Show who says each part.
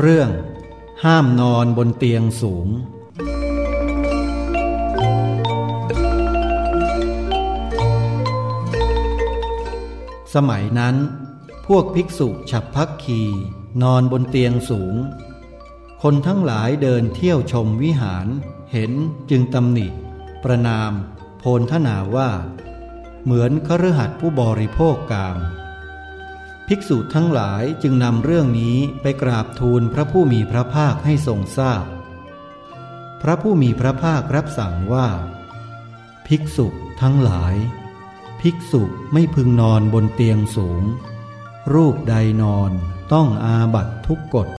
Speaker 1: เรื่อง ห้ามนอนบนเตียงสูง สมัยนั้น พวกภิกษุฉับพักคีนอนบนเตียงสูง คนทั้งหลายเดินเที่ยวชมวิหาร เห็นจึงตำหนิ ประนาม โพลทนาว่า เหมือนคฤหัสถ์ผู้บริโภคกาม ภิกษุทั้งหลายจึงนำเรื่องนี้ไปกราบทูลพระผู้มีพระภาคให้ทรงทราบพพระผู้มีพระภาครับสั่งว่า ภิกษุทั้งหลาย ภิกษุไม่พึงนอนบนเตียงสูง รูปใดนอนต้องอาบัตทุกกฎ